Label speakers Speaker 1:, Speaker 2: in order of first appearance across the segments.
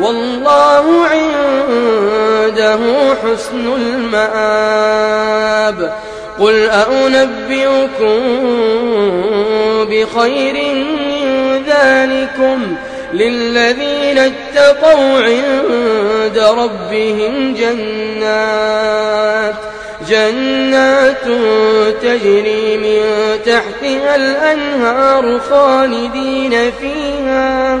Speaker 1: والله عنده حسن المآب. قل أنبئكم بخير من ذلكم للذين اتقوا عند ربهم جنات جنات تجري من تحتها الأنهار خالدين فيها.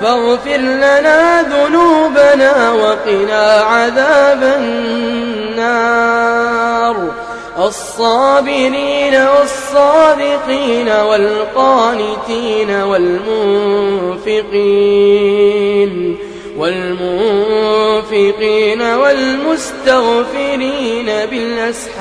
Speaker 1: فاغفر لنا ذنوبنا وقنا عذاب النار. الصابرين والصادقين والقانتين والمنفقين والمنفقين والمستغفرين بالأسحار.